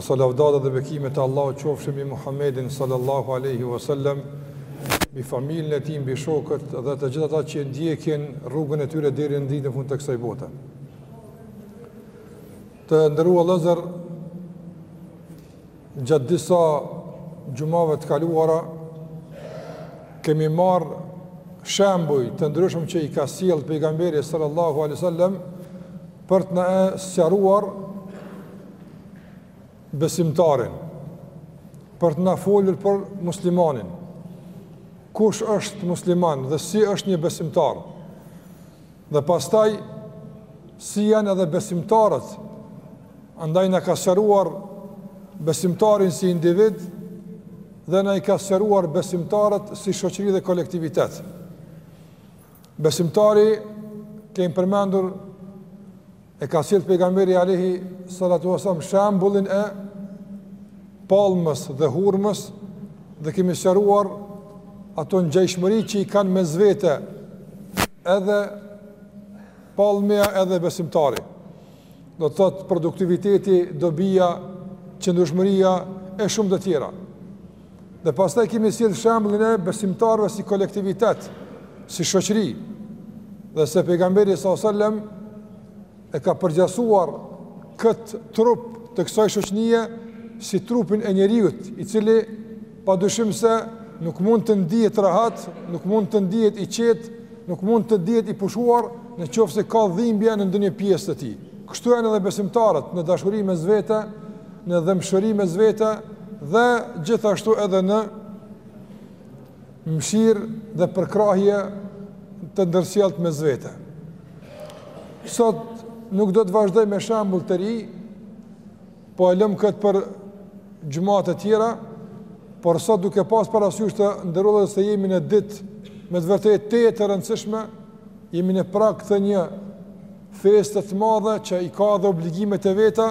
Salavatet dhe bekimet e Allahut qofshin mbi Muhammedin sallallahu alaihi wasallam, mbi familjen e tij, mbi shokët dhe të gjithë ata që ndjekin rrugën e tyre deri në ditën e fundit të kësaj bote. Të nderuar vllezër gjatë disa xhumave të kaluara kemi marrë shembuj të ndryshëm që i ka sjell pejgamberi sallallahu alaihi wasallam për të na e sqaruar besimtarin, për të na folur për muslimanin, kush është musliman dhe si është një besimtar, dhe pastaj si janë edhe besimtarët, andaj na ka sqaruar besimtarin si individ, dhe na i ka sqaruar besimtarët si shoqëri dhe kolektivitet. Besimtari kemi përmendur e ka sjellë pejgamberi alayhi salatu wasallam shembullin e palmës dhe hurmës dhe kemi sqaruar ato ngjashmëri që i kanë mes vete edhe palmja edhe besimtari. Do të thotë produktiviteti, dobia, qëndrueshmëria e shumë të tjera. Dhe pastaj kemi sjellë shembullin e besimtarëve si kolektivitet, si shoqëri, dhe se pejgamberi sallallahu alaihi wasallam e ka përgjasuar këtë trup të kësaj shoqnie si trupin e njeriut, i cili pa dyshim se nuk mund të ndihet rahat, nuk mund të ndihet i qetë, nuk mund të ndihet i pushuar në qoftë se ka dhimbje në ndonjë pjesë të tij. Kështu janë edhe besimtarët në dashuri mes vete në dhëmbshuri mes vete dhe gjithashtu edhe në mëshirë dhe përkrahje të ndërsjelltë mes vete. Sot nuk do të vazhdoj me shembull të ri, po e lëm këtë për xhumat e tjera, por sot duke pas parasysh të nderuar vllezër se jemi në ditë me të vërtetë të të rëndësishme, jemi në prag të një feste të madhe që i ka edhe obligimet e veta,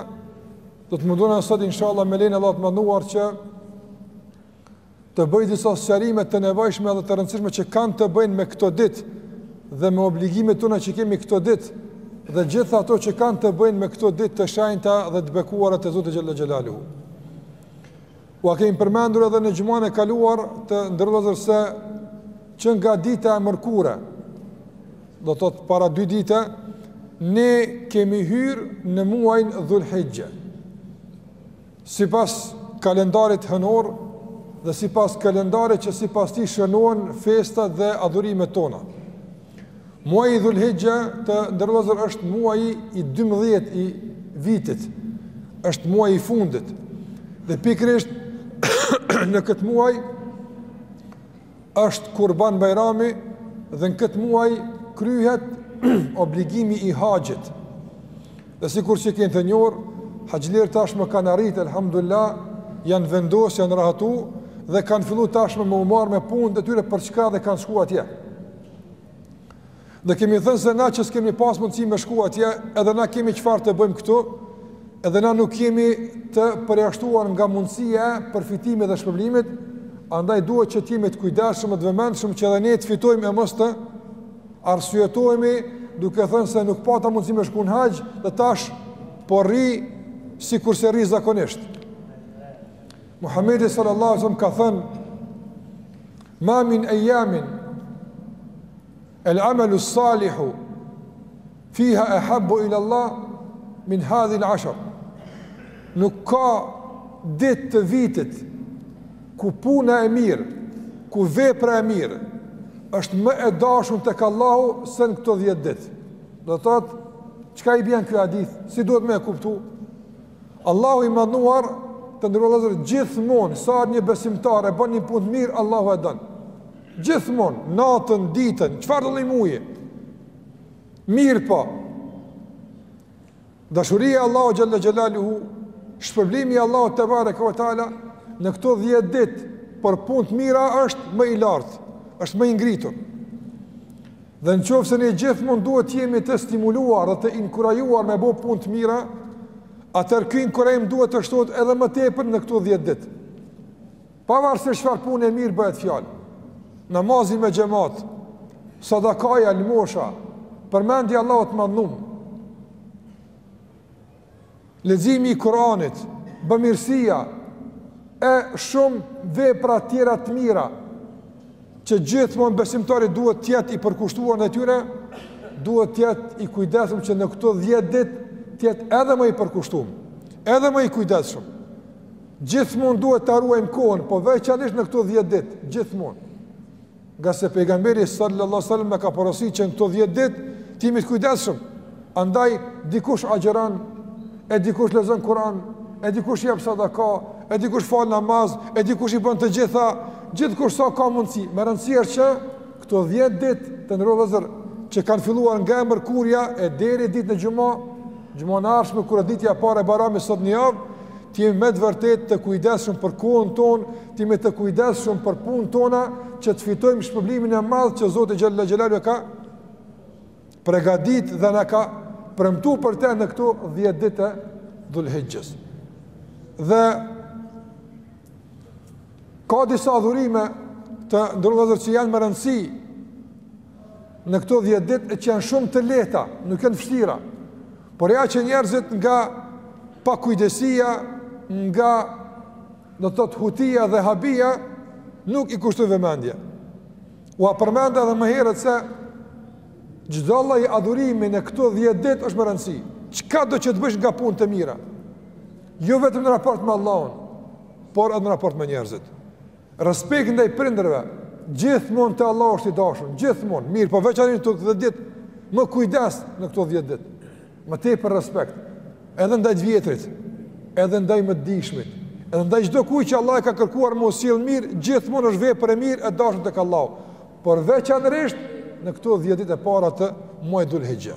do të mundohna sot inshallah me lejen e Allahut të madhëruar që të bëj disa sqarime të nevojshme dhe të rëndësishme që kanë të bëjnë me këto ditë dhe me obligimet tona që kemi këto ditë dhe gjitha ato që kanë të bëjnë me këto ditë të shenjta dhe të bekuara të Zotit xhel-le xhelaluhu. Ua kemi përmendur edhe në xhumanë e kaluar të nderuar vllezër se që nga dita e mërkurë, do të thotë para dy dite, ne kemi hyrë në muajin dhulhixhe. Sipas kalendarit hënor dhe sipas kalendarit që sipas tij shënohen festat dhe adhurimet tona. Muaji i Dhul-Hixhes të nderuar vëllezër është muaji i 12 i vitit, është muaji i fundit, dhe pikërisht në këtë muaj është kurban bajrami dhe në këtë muaj kryhet obligimi i haxhit. Dhe sikur që kem të njohur, haxhilerët tashmë kanë arrit, elhamdulilah, janë vendosë, janë rahatu, dhe kanë fillu tashmë me u marrë me punët e tyre për çka dhe kanë shku atje. Dhe kemi thënë se na që s'kemi pas mundësi me shku atje, edhe na kemi çfarë të bëjmë këtu, edhe na nuk jemi të përjashtuar nga mundësia e përfitimit dhe shpërblimit, andaj duhet që t'jemi të kujdesshëm e të vëmendshëm që edhe ne të fitojmë e mos të arsyetohemi duke thënë se nuk pata mundësi me shku në haxh dhe tash po rri sikurse rri zakonisht. Muhammedi sallallahu sallam ka thënë Ma min ayamin el amalu salihu fiha ahabu ila Allah min hadhi al ashr. Nuk ka ditë të vitit ku puna e mirë, ku vepra e mirë është më e dashun tek Allahu se në këto 10 ditë. Do të thotë, çka i bjen ky hadith? Si duhet me e kuptu? Allahu i madhëruar të nderuar vëllezër gjithmonë sa herë një besimtar e bën një punë të mirë Allahu e don. Gjithmonë natën, ditën, çfarëdo muaji. Mirëpo dashuria e Allahu xhelle xhelaluhu, shpërblimi i Allahut tebareke ve taala në këto 10 ditë për punë të mira është më i lartë, është më i ngritur. Dhe në qoftë se ne gjithmonë duhet të jemi të stimuluar dhe të inkurajuar me bo punë të mira, atëherë ky inkurajim duhet të shtohet edhe më tepër në këto 10 dit. Pavarësisht çfarë punë e mirë bëhet fjalë, namazi me xhemat, sadakaja, lëmosha, përmendja e Allahut madhnum, Leximi i Kuranit, bëmirësia e shumë vepra tjera të mira që gjithmonë besimtari duhet të jetë i përkushtuar ndaj tyre, duhet të jetë i kujdesshëm që në këto 10 ditë të jetë edhe më i përkushtuar, edhe më i kujdesshëm. Gjithmonë duhet ta ruajmë kohën, po veçanërisht në këto 10 ditë, gjithmonë. Ngase pejgamberi sallallahu alaihi wasallam ka porosit që në këto 10 ditë të jemi të kujdesshëm. Andaj dikush agjëron, e dikush lexon Kur'an, e dikush jep sadaka, e dikush fal namaz, e dikush i bën të gjitha, gjithkush sa ka mundësi. Me rëndësi është që këto 10 ditë të nderuar vëllezër që kanë filluar nga e mërkurja e deri ditën e xhuma, xhumanë e ardhshme kur është dita e parë e Bajramit sot një javë, Të jemi me të vërtetë të kujdesshëm për kohën tonë, të jemi të kujdesshëm për punët tona, që të fitojmë shpërblimin e madh që Zoti xhelle xhelaluhu e ka pregatit dhe na ka premtu për te në këto dhjetë ditë e dhulhixhes. Dhe ka disa adhurime të nderuar vëllezër që janë me rëndësi Në këto dhjetë ditë që janë shumë të lehta, nuk janë të vështira. Por ja që njerëzit nga pakujdesia, nga do të thotë hutia dhe habia nuk i kushtojnë vëmendje. Ua përmenda edhe më herët se çdo lloj adhurimi në këto 10 ditë është me rëndësi. Çkado që të bësh nga punët e mira? Jo vetëm në raport me Allahun, por edhe në raport me njerëzit. Respekti ndaj prindërve, gjithmonë te Allahu është i dashur, gjithmonë, mirëpo veçanërisht këto 10 ditë, më kujdes në këto 10 ditë. Më tepër respekt edhe ndaj të vjetrit, edhe ndaj më të dijshmit, edhe ndaj çdo kujt që Allahu e ka kërkuar me u sjell mirë, gjithmonë është vepër e mirë e dashur tek Allahu. Por veçanërisht në këto 10 ditët e para të muajit Dhul Hixhe.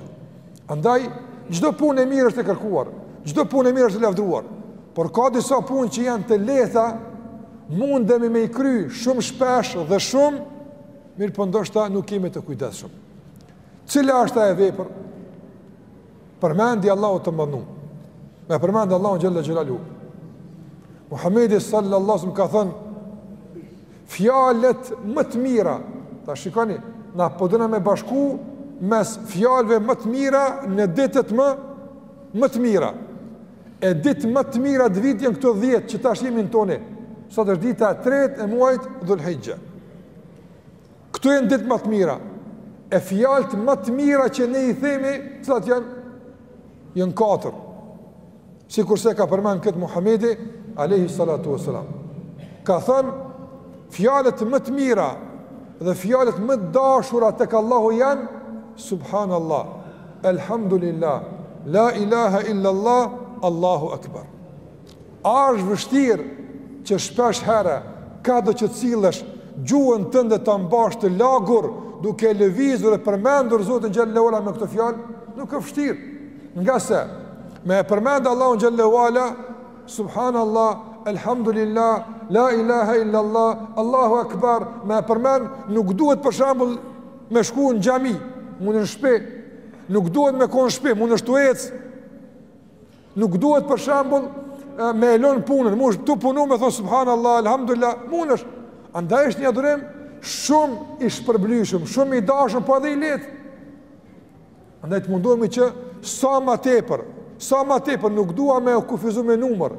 Andaj, çdo punë e mirë është e kërkuar, çdo punë e mirë është e lavdëruar, por ka disa punë që janë të lehta, mundemi me i kry shumë shpesh dhe shumë, mirëpo ndoshta nuk jemi të kujdesshëm. Cila është ajo vepër? Përmendja e Allahut, domethënë. Me e përmend Allahun xhelle xhelaluhu. Muhammedi sallallahu sallam ka thënë, Fjalët më të mira, tash shikoni, na po dona me bashku mes fjalëve më të mira në ditët më, më të mira. E ditë më të mira të vitit janë këto dhjetë që tash jemi në to, sot është dita e tretë e muajit dhulhixhe. Këto janë ditë më të mira, e fjalët më të mira që ne i themi, cilat janë, janë katër. Sikurse e ka përmend këtë Muhamedi alejhi salatu vesselam. Ka thënë fjalët më të mira dhe fjalët më të dashura tek Allahu janë subhanallahu elhamdulillah la ilaha illa allah allahu akbar. A është vështirë që shpeshherë kado që sillesh gjuhën tënde ta mbash të lagur duke lëvizur e përmendur Zotin xhel-le ue ala me këto fjalë? Nuk është vështirë. Ngase Me e përmend Allahun xhel-le ue ala, subhanallahu, elhamdulillah, la ilaha illa allah, Allahu akbar, me e përmend nuk duhet për shembull me shku në xhami, munësh te shpi, nuk duhet me kon n'shpi, munësh tu ec. Nuk duhet për shembull me e lën punën, munësh tu punu me thon subhanallahu, elhamdulillah, munësh. Andaj është një adhurim shumë i shpërblyeshëm, shumë i dashur po edhe i lehtë. Andaj të mundohemi që sa ma tepër, sa ma tepër, nuk dua me kufizu me numër,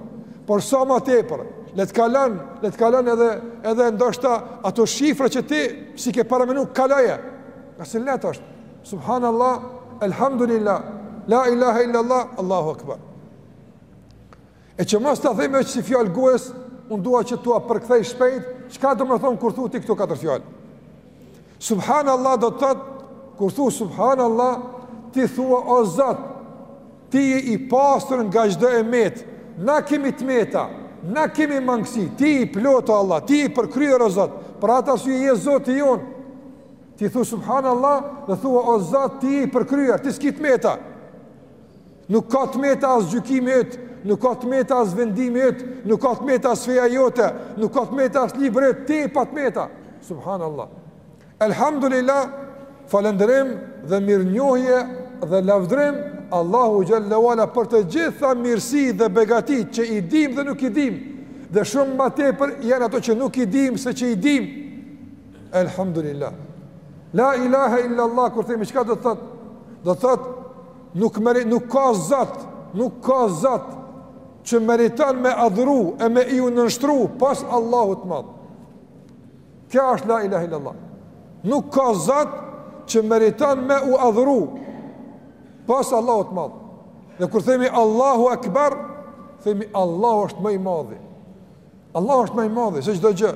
por sa ma tepër, le të kalon, le të kalon edhe, edhe ndoshta ato shifra që ti s'i ke paramenu kaloje, ngase lehtë është, subhanallah, elhamdulillah, la ilaha illallah, Allahu akbar. E që mos ta themi veç si fjalë goje, unë dua që tua përkthej shpejt, çka domethon kur thu ti këto katër fjalë? Subhanallah do të thotë kur thu subhanallah ti thua o Zot, ti je i pastër nga çdo e metë. Na kemi të meta, na kemi mangësi. Ti je i plotë o Allah, ti je i përkryer o Zot. Për atë arsye je Zoti jonë. Ti thu subhanallah dhe thua o Zot, ti je i përkryer, ti s'ke të meta. Nuk ka të meta as gjykimi yt, nuk ka të meta as vendimi yt, nuk ka të meta as feja jote, nuk ka të meta as libri yt, ti pa të meta. Subhanallah. Elhamdulillah, falënderim dhe mirënjohje dhe lavdrim Allahut xhelle ve ala për të gjitha mirësi dhe begati që i dim dhe nuk i dim. Dhe shumë ma tepër janë ato që nuk i dim se që i dim. Elhamdulillah. La ilaha illallah kur themi çka do të thotë? Do të thotë Nuk meri, nuk ka Zot, nuk ka Zot që meriton me adhuru e me iu nënshtru pas Allahut të Madh. Kjo është la ilaha illallah. Nuk ka Zot që meriton me u adhuru pas Allahut të Madh. Dhe kur themi Allahu Akbar, themi Allahu është më i madhi. Allahu është ma i madhi se çdo gjë.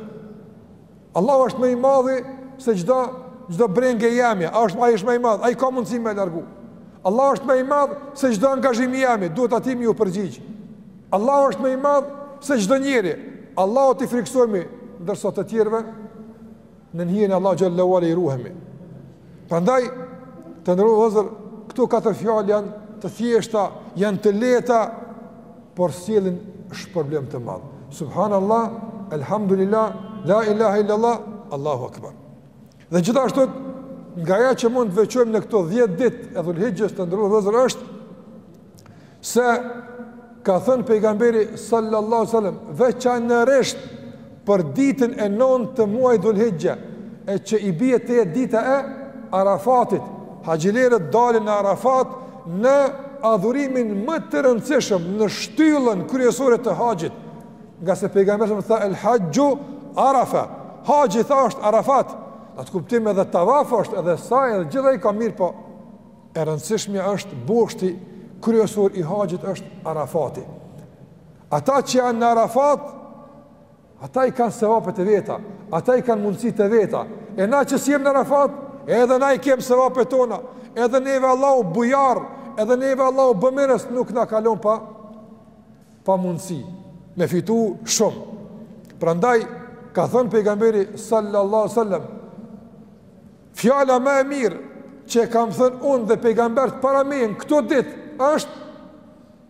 Allahu është më i madhi se çdo çdo brengë e jemja, ai është ai është më i madh, ai ka mundësi me e largu. Allahu është më i madh se çdo angazhim i jemi, duhet atij me iu përgjigj. Allahu është më i madh se çdo njeri. Allahut i frikësohemi ndërsa të tjerëve nën hijen e Allahut xhelle ve ala i ruhemi. Prandaj të nderuar vëllezër këto katër fjalë janë të thjeshta, janë të lehta, por sjellin shpërblim të madh. Subhanallah, elhamdulillah, la ilaha illallah, Allahu akbar. Dhe gjithashtu nga ajo që mund të veçojmë në këto 10 ditë të Dhulhixhes të nderuar vëllezër është se ka thënë pejgamberi sallallahu alajhi wasallam veçanërisht Për ditën e nëntë të muajit Dhul-Hixhe, e që i bie të jetë dita e Arafatit, haxhilerët dalin në Arafat në adhurimin më të rëndësishëm, në shtyllën kryesore të haxhit, ngase pejgamberi sa tha el haxhu Arafa, haxhi tha është Arafat. Në atë kuptim edhe tavaf është edhe saj edhe gjitha i ka mirë, po e rëndësishmja është boshti kryesor i haxhit është Arafati. Ata që janë në Arafat, ata i kanë sevapet e veta, ata i kanë mundësit e veta, e na që s'jemi në Arafat, edhe na i kemë sevapet tona, edhe neve Allahu bujar, edhe neve Allahu bëmirës, nuk na kalon pa, pa mundësi, me fitu shumë. Prandaj, ka thënë pejgamberi sallallahu sallam, fjala ma e mirë, që kam thënë unë dhe pejgambert para meje në këto ditë, është,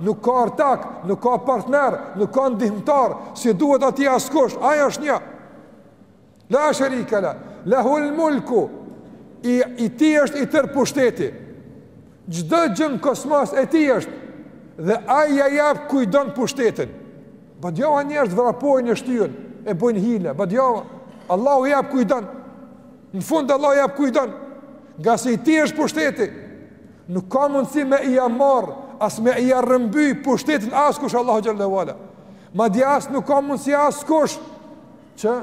Nuk ka ortak, nuk ka partner, nuk ka ndihmëtar, s'i duhet atij askush, ai është një. La sherika lah, lahul mulku, i, i tij është i tërë pushteti. Çdo gjë në kosmos e tij është, dhe ai ia jap kuj don pushtetin. Badjava njerëzt vrapojnë e shtyhen, e bojnë hile, badjava. Allahu ia jap kuj don, në fund Allahu ia jap kuj don, ngase i tij është pushteti. Nuk ka mundësi me ia marr, as me ia rrëmby pushtetin askush Allahut xhelle ue ala. Madje as nuk ka mundësi askush që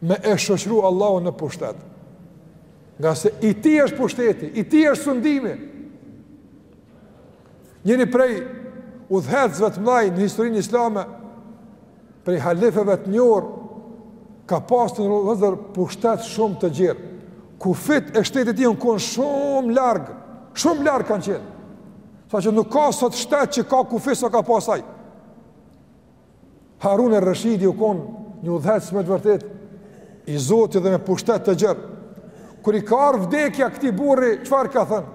me e shoqru Allahun në pushtet. Ngase i tij është pushteti, i tij është sundimi. Njëri prej udhëheqësve të mëdhenj në historinë islame, prej halifeve të njohur, ka pasur një vëzër pushtet shumë të gjerë. Kufit e shtetit tij janë konë shumë larg, shumë larg kanë qenë. Saqë nuk ka sot shtet që ka kufit sa ka pas ai. Harun er-Reshidi u konë një udhëheqës me të vërtetë, i zoti dhe me pushtet të gjerë. Kur i ka ardh vdekja këtij burri, çfarë ka thënë?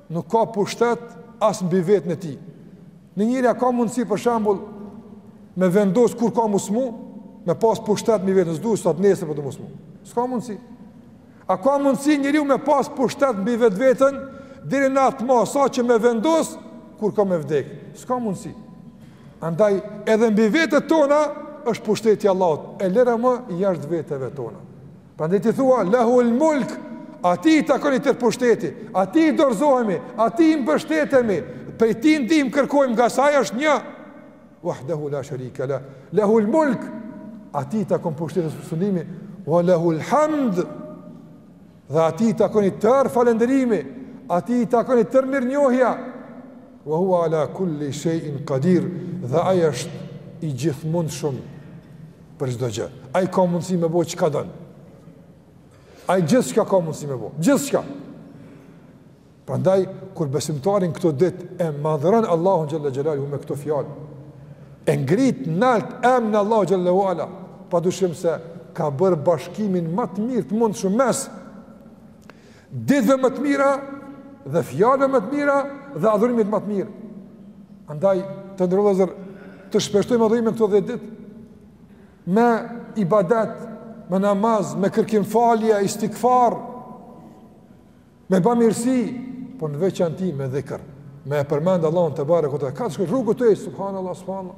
nuk ka pushtet as mbi veten e tij. Njeri a ka mundësi për shembull me vendos kur ka m'u smu, me pas pushtet mbi veten, s'du sot nesër po du m'u smu. S'ka mundësi. A ka mundësi njeriu me pas pushtet mbi vetveten deri në atë masë saqë me vendos kur ka me vdek? S'ka mundësi. Andaj edhe mbi vetet tona është pushteti i Allahut. E lëre ma jashtë veteve tona. Prandaj ti thua lahu el mulk, atij i takon i tërë pushteti, atij i dorëzohemi, atij i mbështetemi, prej tij ndihmë kërkojmë ngase ai është një. Wahdahu la sharika la, lahu el mulk, atij i takon pushteti a sundimi, wa lahu el hamd, dhe atij i takon i tërë falënderimi, atij i takon i tërë mirënjohja, wa hua ala kulli shejin qadir, dhe ai është i gjithmundshëm, për çdo gjë. Ai ka mundësi me bo çka don. Ai gjithçka ka mundësi me bëj. Gjithçka. Prandaj kur besimtari n' këto ditë e madhron Allahun xhelle xhelaluhu me këto fjalë, e ngrit nalt emrin e Allahut xhelle ue ala, padyshim se ka bërë bashkimin më të mirë të mundshëm mes Ditëve më të mira dhe fjalëve më të mira dhe adhurimit më të mirë. Andaj të nderuar vëllezër të shpeshtojmë adhurimin këto 10 ditë me ibadet, me namaz, me kërkim falje, istikfar, me ba mirësi, po në veçan ti me dhikër, me e përmendë Allahun tebareke ue teala, kah shkon rrugës, subhanallah, subhanallah,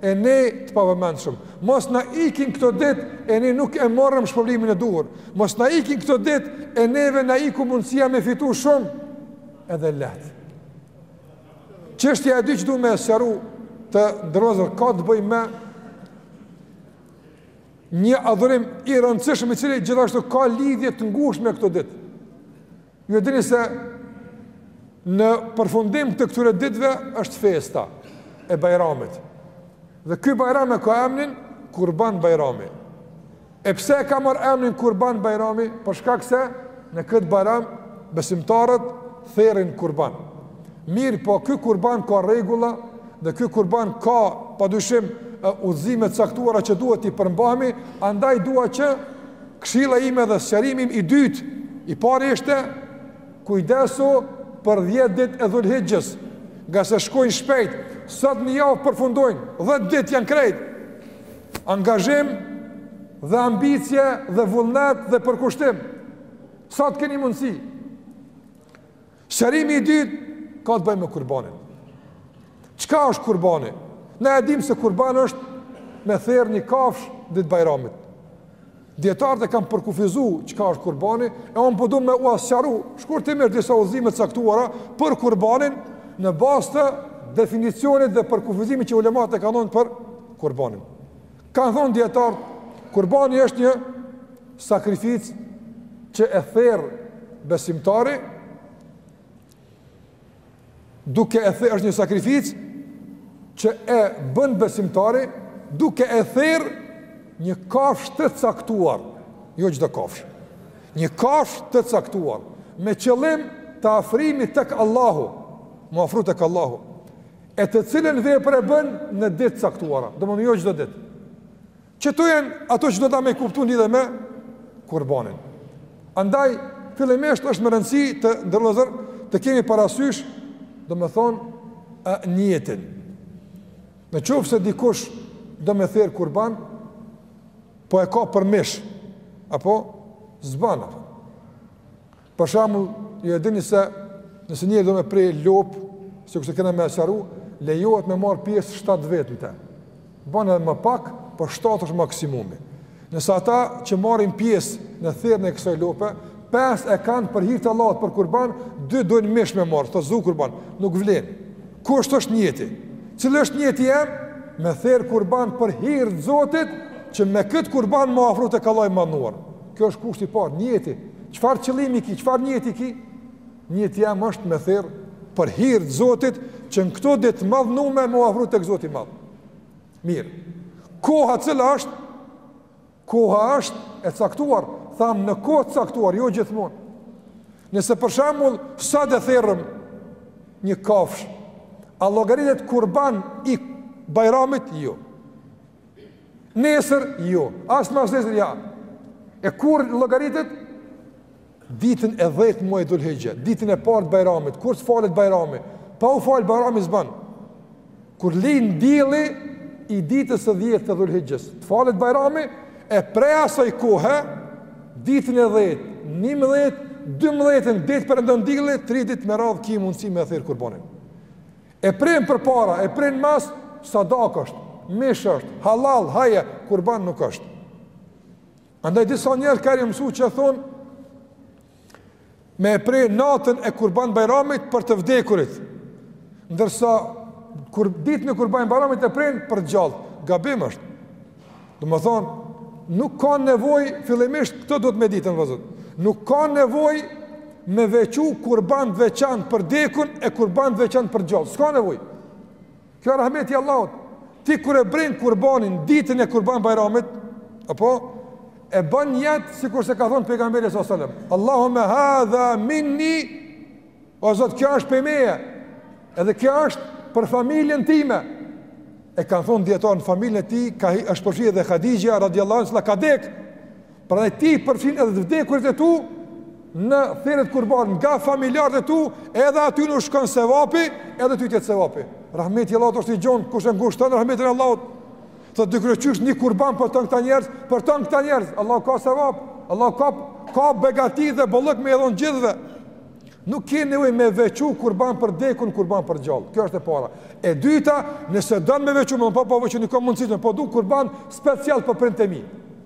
e ne të pavëmendshëm, mos na ikin këto ditë e ne nuk e morëm shpërblimin e duhur, mos na ikin këto ditë e neve na iku mundësia me fitu shumë, edhe lehtë. Çështja e dytë që du me e sqaru të nderuar vëllezër, ka të bëjë me një adhurim i rëndësishëm i cili gjithashtu ka lidhje të ngushtë me këto ditë. Ju e dini se në përfundim të këtyre ditëve është festa e Bajramit. Dhe ky Bajram e ka emrin Kurban Bajrami. E pse e ka marrë emrin Kurban Bajrami? Për shkak se në këtë Bajram besimtarët therin kurban. Mirëpo ky kurban ka rregulla dhe ky kurban ka pa dyshim udhëzime të caktuara që duhet t'i përmbahemi, andaj dua që Këshilla ime dhe sqarimi im i dytë, i pari ishte kujdesu për 10 ditët e Dhulhixhes, ngase shkojnë shpejt. Sot një javë përfundojnë, 10 ditë janë krejt. Angazhim dhe ambicie dhe vullnet dhe përkushtim. Sa të keni mundësi? Sqarimi i dytë ka të bëjë me kurbanin. Çka është kurbani? Ne e dimë se kurban është me therë një kafshë ditën e Bajramit. Dijetarët e kanë përkufizu çka është kurbani, e unë po du me ua sqaru shkurtimisht disa udhëzime të caktuara për kurbanin në bazë të definicionit dhe përkufizimit që ulematë e kanë dhënë për kurbanin. Kanë thënë dijetarët, kurbani është një sakrificë që e ther besimtari duke e therë, është një sakrificë që e bën besimtari duke e therë një kafshë të caktuar, jo çdo kafshë. Një kafshë të caktuar me qëllim të afrimit tek Allahu, m'u afru tek Allahu. e të cilën vepër e bën në ditë të caktuara, domethënë jo çdo ditë. Qëto janë ato që duhet me kuptu lidhje me kurbanin. Andaj, fillimisht është me rëndësi të nderuar vëllezër të kemi parasysh, domethonë, nijetin. Në qoftë se dikush do me therë kurban, po e ka për mish, apo s'ban a. Për shembull, ju e dini se nëse njëri do me pre lopë, sikurse kena me sqaru, lejohet me marr pjesë 7 vetë në të. Ban edhe më pak, por 7 është maksimumi. Nëse ata që marrin pjesë në therjen e kësaj lope, pesë e kanë për hir të Allahut për kurban, dy dojn mish me marr, thotë s'o kurban, nuk vlen. Kusht është nijeti? Cili është nijeti jem? Me therr kurban për hir të Zotit, që me kët kurban m'u afru tek Allahu i madhnuar. Kjo është kushti i parë, nijeti. Çfarë qëllimi ki, çfarë nijeti ki? Nijeti jem është me therr për hir të Zotit që në këto ditë t'madhnume me u afru tek Zoti i madh. Mirë. Koha cila është? Koha është e caktuar, tham në kohë të caktuar, jo gjithmonë. Nëse për shembull sot e therrim një kafsh, a llogaritet kurban i Bajramit? Jo. Nesër, jo. As mas nesër, ja. E kur llogaritet? Ditën e dhetë t'muajit dhul hixhe, ditën e parë t'bajramit, kur të falet bajrami, pa u falë bajrami s'ban. Kur lin dielli i ditës së dhjetë të dhul hixhes, të falet bajrami, e prej asaj kohe, ditën e dhetë, njimdhetë, dymdhetën, deri t'perëndon dielli, tri ditë me radhë ki mundësi me e therr kurbanin. E pren përpara, e pren mas, sadak është, mish është, hallall, haje, kurban nuk është. Andaj disa njerëz kur jon mësu që thonë, me e pre natën e kurban bajramit për të vdekurit, ndërsa kur, ditën e kurban bajramit e pren për gjallë, gabim është. Domethonë, nuk ka nevoj, fillimisht këtë duhet me dit, vllaznit, nuk ka nevoj me veçu kurban të veçan për dekun e kurban të veçan për gjallë, s'ka nevoj. Kjo rahmeti i Allahut, ti kur e pren kurbanin, ditën e kurban bajramit, apo, e bën nijet, sikurse ka thonë pejgamberi s.a.s. Allahume hadha minni O Zot, kjo është prej meje, edhe kjo është për familjen time. E kanë thonë dijetarët në familjen e tij, ka, është përfshi edhe Hadixhja, radiallahu anha, ka dek, prandaj ti përfshin edhe të vdekurit e tu, në theret kurban nga familjarët e tu, edhe atyne u shkon sevapi, edhe ty t'jet sevapi. Rahmeti i Allahut është i gjonë, kush e ngushton rahmetin e Allahut. Thot dikush qysh një kurban për ton këta njerëz, për ton këta njerëz. Allahu ka sevap, Allahu ka ka begati dhe bollëk me dhon gjithëve. Nuk ke nevojë me veçu kurban për dekun, kurban për gjallë. Kjo është e para. E dyta, nëse don me veçu, më po po veçu nuk ka mundësi, më po du kurban special për prindtë e mi.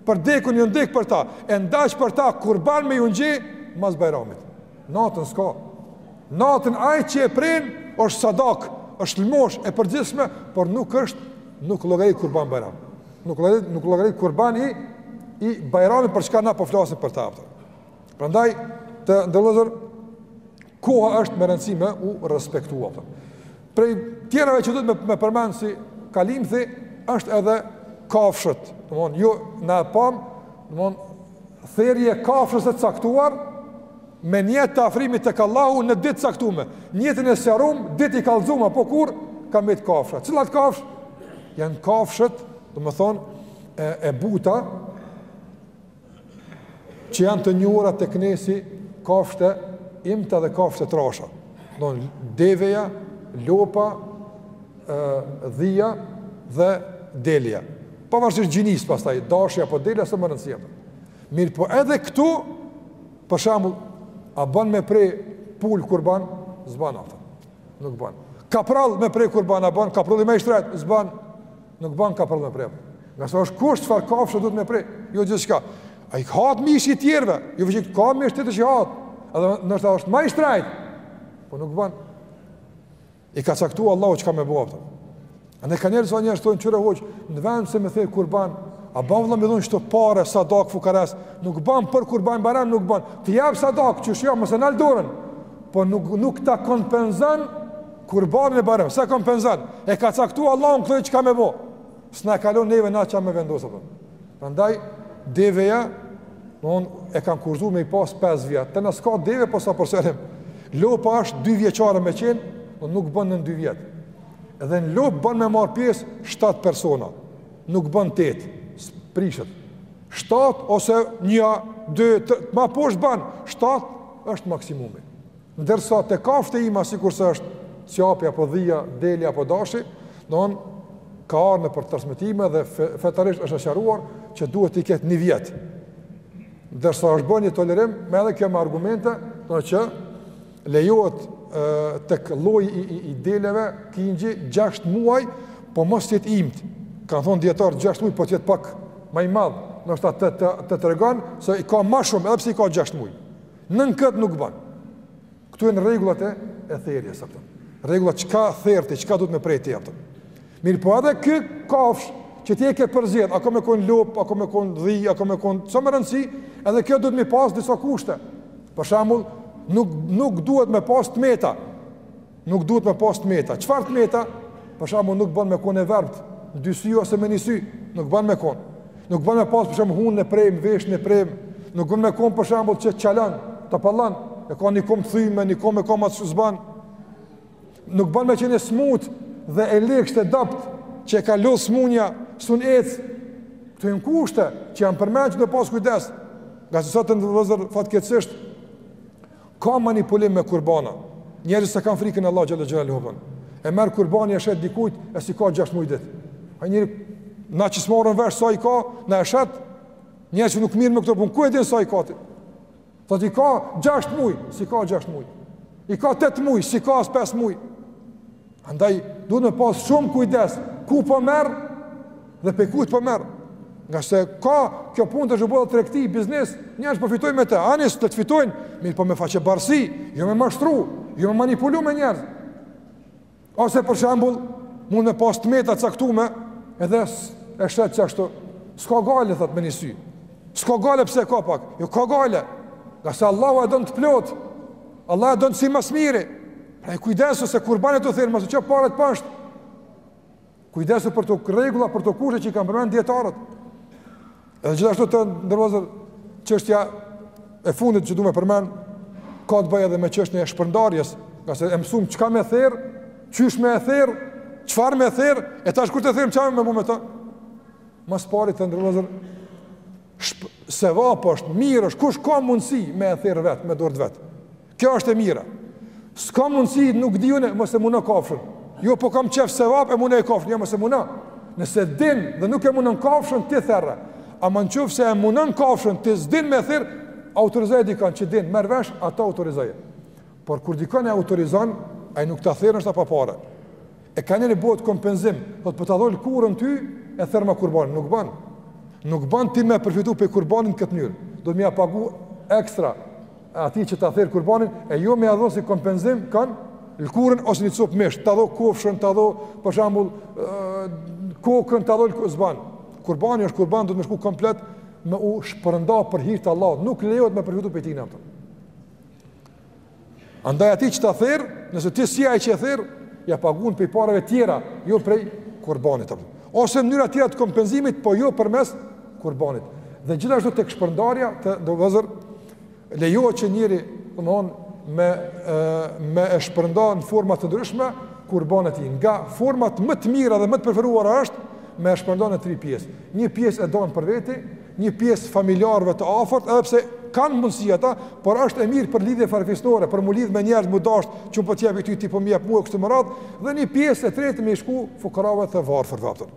Për dekun jon dek për ta. E ndaj për ta kurban me ju ngji mas Bajramit. Natën s'ka. Natën ai që e pren është sadak, është lmosh e përgjithshme, por nuk është nuk llogarit kurban Bajram. Nuk llogarit, nuk llogarit kurban i i Bajramit për çka na po flasim për ta. Prandaj të nderuar vëllezër, koha është me rëndësi me u respektu. Prej tjerave që duhet me, me përmend si kalimthi, është edhe kafshët. Domethonë, ju na e pamë, domethonë, therje e kafshës e caktuar, me nijet të afrimit tek Allahu në ditë të caktume. Nijetin e sqarum, ditët i kallzum apo kur, ka met kafshët. Cilat kafshë? Janë kafshët, domethonë, e, të buta, që janë të njohura tek ne si kafshë të imta dhe kafshë të trasha. Domethonë deveja, lopa, ë dhia dhe delja. Pavarësisht gjinisë pastaj, dashi apo delja s'është me rëndësi apo. Mirëpo edhe këtu, për shembull, a ban me pre pulë kurban? S'ban atë. Nuk ban. Kaproll me pre kurban a ban? Kaprolli ma i shtrejtë, s'ban. Nuk ban kaproll me pre. Ngase është kusht çfarë kafshë duhet me pre, jo gjithçka. A i hahet mishi tjerëve, jo veç që ka mish që hahet. Edhe ndoshta është ma i shtrejtë. Po nuk ban. E ka caktuar Allahu çka me bo atë. A ne kena njerëz që thonë çfarë hoxhë, në vend se me ther kurban, a ban vëlla me dhonë qato pare sadaka fukarasë, nuk ban për kurban Bajram nuk ban. Ti jep sadaka, kush jo, mos e nal dorën. Po nuk nuk ta kompenson Kurbanin e Bajramit, s'e kompenzon? E ka caktuar Allahu këtë çka me bo. S'na e ka lonë neve na çka me vendos apo. Prandaj deveja domethonë e kanë kushtëzu me i pas 5 vjet. Te na s'ka deve po sa për sqarim. Lopa është 2 vjeçare me qen, po nuk ban nën 2 vjet. Edhe në lopë ban me marr pjesë 7 persona. Nuk ban 8. Prishet. 7 ose 1, 2, 3, ma poshtë ban 7 është maksimumi. Ndërsa te kafshët e imta sikurse është cjapi apo dhia, delja apo dashi, domethonë ka ardhur nëpër transmetime dhe fetarisht është sqaruar që duhet t'i ketë një vjet. Ndërsa është bë një tolerim me edhe kjo me argumente, domethonë që lejohet tek lloji i, i, i deleve qingji 6 muaj, po mos të jetë i imtë. Kanë thonë dijetarët 6 muaj po të jetë pak ma i madh, domethonë të tregon se i ka ma shumë edhe pse i ka 6 muaj. Nën këtë nuk bon. Këto janë rregullat e e therjes apo. Rregullat çka ther ti, çka duhet me pre ti apo. Mirëpo edhe kjo kafshë që ti e ke përzgjedh, a ka me kon lopë, a ka me kon dhi, a ka me kon, s'o me rëndësi, edhe kjo duhet m'i pas disa kushte. Për shembull, nuk nuk duhet me pas të meta. Nuk duhet me pas tmeta. Çfarë tmeta? Për shembull, nuk bën me kon e verbtë, në dy sy ose me një sy, nuk bën me kon. Nuk bën me pas për shembull hunën e preme, veshin e prem, nuk bën me kon për shembull që çalon, topallon, e ka një kom të thyme, një kom e ka ma shkurt, s'ban. Nuk bën me qenë e smutë dhe e ligsht, e dobt që e ka lodh smunja, sun ec. Këto janë kushte që janë përmend që me pas kujdes. Ngase sot të nderuar vëllezër fatkeqësisht Ka manipulim me kurbana. Njerëz s'e kanë frikën e Allahut xhelle xhelaluhu. E merr kurbanin e shet dikujt e s'i ka 6 muaj ditë. Ai njeri, na që s'marrim vesh sa i ka, na e shet. Njerëz që nuk mirren me këto punë, ku e din sa i ka ti? Thot i ka 6 muaj, s'i ka 6 muaj. I ka 8 muaj, s'i ka as 5 muaj. Andaj, duhet me pas shumë kujdes, ku po merr dhe pej kujt po merr. Ngase ka kjo punë tash u bo tregti, biznes, njerëz po fitojnë me të, ani, le të fitojnë, mirëpo me faqebardhësi, jo me mashtru, jo me manipulu me njerëz. Ose për shembull, mund me pas të meta të caktume, edhe e shet qashtu, s'ka gajle, thot me një sy, s'ka gajle pse ka pak, jo ka gajle, ngase Allahu e don të plotë, Allahu e don si ma s'miri, Pra kujdesu se kurban je tu therr, mos i qit paret poshtë. Kujdesu për to rregulla, për to kushte që i kanë përmend dijetarët. Edhe gjithashtu të nderuar vëllezër çështja e fundit që du me përmend, ka të bëjë edhe me çështjen e shpërndarjes, ngase e mësum çka me therr, qysh me therr, çfarë me therr, e tash kur ta therr, çka me bo me to? Më së pari të nderuar vëllezër, sevap është, mirë është, kush ka mundësi me e therr vetë, me dorë të vet. Kjo është e mira. S'ka mundësi nuk di unë, mos e mundo kafshën. Jo po kam qef sevap e mundoje kafshën, jo mos e mundo. Nëse din dhe nuk e mundon kafshën ti therre. Ama në qoftë se e mundon kafshën ti s'din me therr, autorizoje dikon që din, merr vesh atë autorizoje. Por kur dikon e autorizon, ai nuk ta therr ashtu pa pare. E kanjëherë bohet kompenzim, thot po ta dho lkurën ty e therrma kurbanin, nuk bën. Nuk bën ti me përfitu pej kurbanit në këtë mënyrë. Duhet me ia pagu ekstra atij që ta therr kurbanin, e jo me ja dhon si kompenzim, kanë lëkurën ose një copë mish, ta dho kofshën, ta dho, për shembull, kokën, ta dho lëkurën, s'ban. Kurbani është kurban, duhet me shku komplet, me u shpërnda për hir të Allahut, nuk lejohet me përfitu pej tij në atë. Andaj atij që ta therr, nëse ti s'je ai që e therr, ja pagun prej pareve tjera, jo prej kurbanit. Ose mënyra tjera të kompenzimit, po jo përmes kurbanit. Dhe gjithashtu tek shpërndarja të nderuar vëllezër, Lejohet që njeri, domethënë, me e, me e shpërnda në forma të ndryshme kurbanin e tij. Nga format më të mira dhe më të preferuara është me e shpërnda në tri pjesë. Një pjesë e ndan për veti, një pjesë familjarëve të afërt, edhe pse kanë mundësi ata, por është e mirë për lidhje farfisnore, për m'u lidhë me njerëz, m'u dashtë, që unë po t'japi ty, ti po m'jap mua, kështu me radhë, dhe një pjesë e tretë me i shku fukarave të varfërve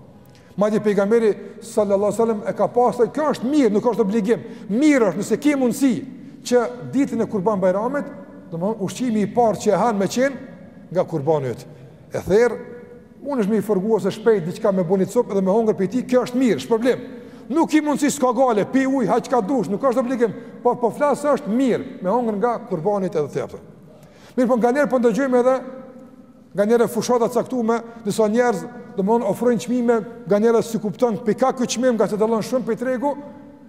Madje pejgamberi sallallahu alajhi wasallam e ka pasur, kjo është mirë, nuk është obligim. Mirë është nëse ke mundësi që ditën e Kurban Bajramit, domthonë ushqimi i parë që e han me qen nga kurbani yt. E therr, mundesh me i fërgu se shpejt diçka me bo ni copë dhe me hongër pi tij, kjo është mirë, shpërblim. Nuk ki mundësi s'ka gajle, pi uj, ha çka dush, nuk është obligim, por po flas është mirë, me hongër nga kurbani yt edhe të afërmit. Mirëpo nganjëherë po ndëgjojmë edhe Nganjëherë fushata të caktume, disa njerëz, domthonë ofrojnë çmime, nganjëherë s'e kupton pse kaq ky çmim, ngase dallon shumë prej tregu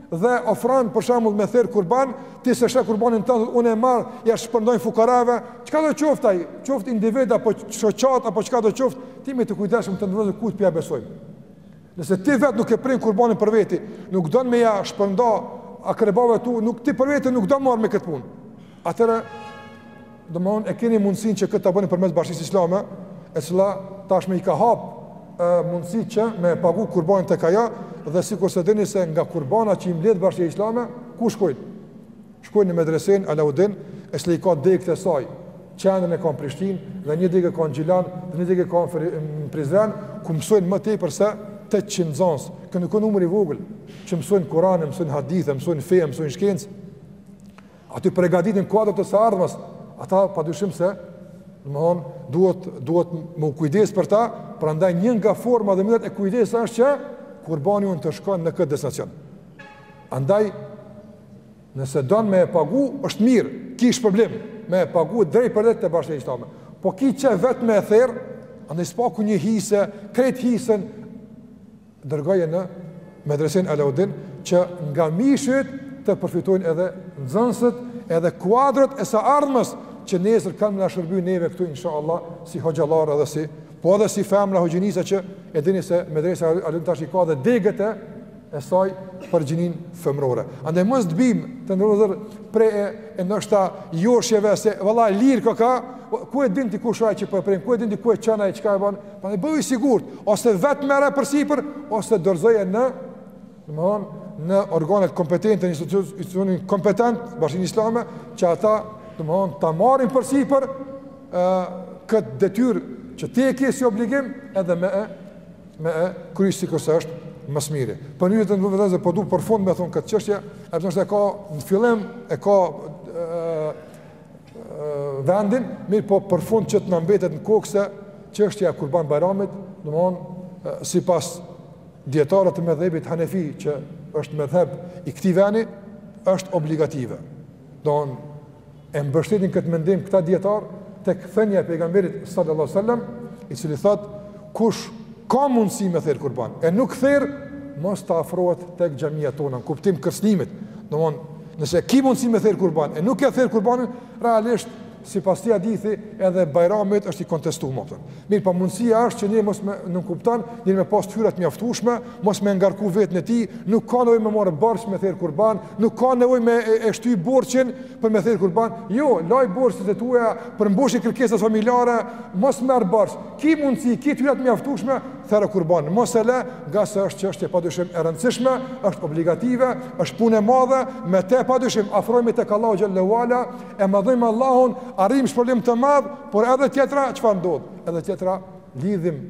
dhe ofron për shembull me ther kurban, ti s'e sheh kurbanin tënd, unë e marr, ia shpërndaj fukarave, çkado qoftë ai, qoftë individ apo shoqatë apo çkado qoftë, t'jemi të kujdesshëm të nderuar kujt p'ia besojmë. Nëse ti vet nuk e prin kurbanin për veti, nuk don me ia shpërnda akrabave tu, nuk ti për vete nuk do m'u marrë me këtë punë. Atëherë Domthon e keni mundësinë që këtë ta bëni përmes Bashkësisë Islame, e cila tashmë i ka hap mundësi që me pagu kurbanin tek ajo dhe sikurse dini se nga kurbana që i mbledh Bashkësia Islame, ku shkojnë? Shkojnë në medresen Alaudin, e cila i ka degët e saj, qendrën e ka në Prishtinë dhe një degë ka në Gjilan dhe një degë ka në Prizren, ku mësojnë më tepër se 800 nxënës. Ky nuk është numër i vogël që mësojnë Kur'anin, mësojnë hadithe, mësojnë fe, mësojnë shkencë. Aty pregatiten kuadrot e së ardhmes, ata pa dyshim se, domethënë, duhet, duhet me u kujdes për ta, prandaj një nga format dhe mënyrat e kujdesit është që, kurbani ynë të shkon në këtë destinacion. Andaj, nëse don me e pagu, është mirë, ki shpërblim, me e pagu drejtpërdrejt te Bashkësia Islame. Po ki qef vetë me e therë, andaj s'paku një hise, krejt hisen, dërgoje në Medresin Alaudin që nga mishi yt të përfitojnë edhe nxënësit, edhe kuadrot e së ardhmes që nesër kanë me na shërby neve këtu inshallah si hoxhallar edhe si po edhe si femra hoxhinica që e dini se Medresa Alaudin tash i ka edhe degët e e saj për gjininë femërore. Andaj mos të bim të nderuar pre e, e ndoshta joshjeve se vëlla lirë koka, ku e din ti kush është ai që po e pren, ku e din ti ku e çon e çka e ban, Prandaj bëhu i sigurt, ose vetë merre përsipër, ose dorëzoje në, domthon, në organet kompetente, në institucionin kompetent, bashkinë islame, që ata, domthon, ta marrin përsipër ë këtë detyrë që ti e ke si obligim edhe me e me e kry sikurse është më së miri. Por në të vërtetë po du për fund me thon këtë çështje, apo nëse ka në fillim e ka vendin, mirëpo për fund që të na mbetet në kokë se çështja e kurban bajramit, domethonë, sipas dijetarëve të medhhebit Hanefi, që është medhheb i këtij veni, është obligative. Domethonë, e mbështetin këtë mendim këta dijetarë, tek thënia e pejgamberit sallallahu sallam, i cili thotë, Kush ka mundësi me therë kurban, e nuk therë, mos të afrohet tek xhamiat tona, në kuptim kërcënimit. Domthon, nëse ki mundësi me therë kurban, e nuk e therë kurbanin, realisht, sipas këtij hadithi, edhe bajrami t'është i kontestu më pëtën. Mirëpo mundësia është që një mos me nënkuptan, një me pas t'hyra t'mjaftushme, mos me ngarku veten e tij, nuk ka nevoj me marrë borxh me therë kurban, nuk ka nevoj me e, e shty borxhin për me therë kurban, jo, laji borxhet e tua, përmbushi kërkesat familjare, mos merr borxh, Ki mundësi, ki t'hyra t'mjaftueshme, there kurban, mos e le, ngase është çështje padyshim e rëndësishme, është obligative, është punë e madhe, me të padyshim afrohemi tek Allahu teala, e madhojmë Allahun, arrijmë shpërblim të madh, por edhe tjetra çfarë ndodh? Edhe tjetra lidhim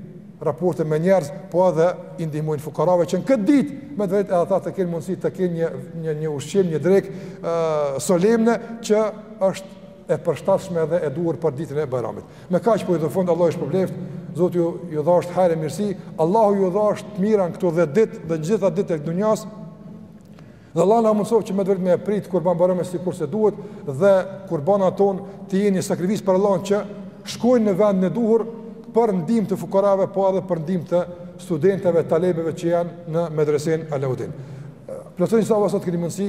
raporte me njerëz, po edhe i ndihmojmë fukarave që në këtë ditë me të vërtetë edhe ata të kenë mundësi të kenë një një një ushqim, një drekë ë solemne që është e përshtatshme dhe e duhur për ditën e Bajramit. Me kaq po i jap fund Allahu ju shpërbleftë, Zoti ju ju dhashtë hajër e mirësi, Allahu ju dhashtë të mira në këto 10 ditë dhe në gjitha ditët e dunjas. Dhe Allahu na mundësoftë që me të vërtetë me e prit Kurban Bajramin sikurse duhet dhe kurbanat tonë të jenë një sakrificë për Allahun që shkojnë në vendin e duhur për ndihmë të fukarave, po edhe për ndihmë të studentëve, talebeve që janë në medresën Alaudin. Plotësoni sado që të keni mundsi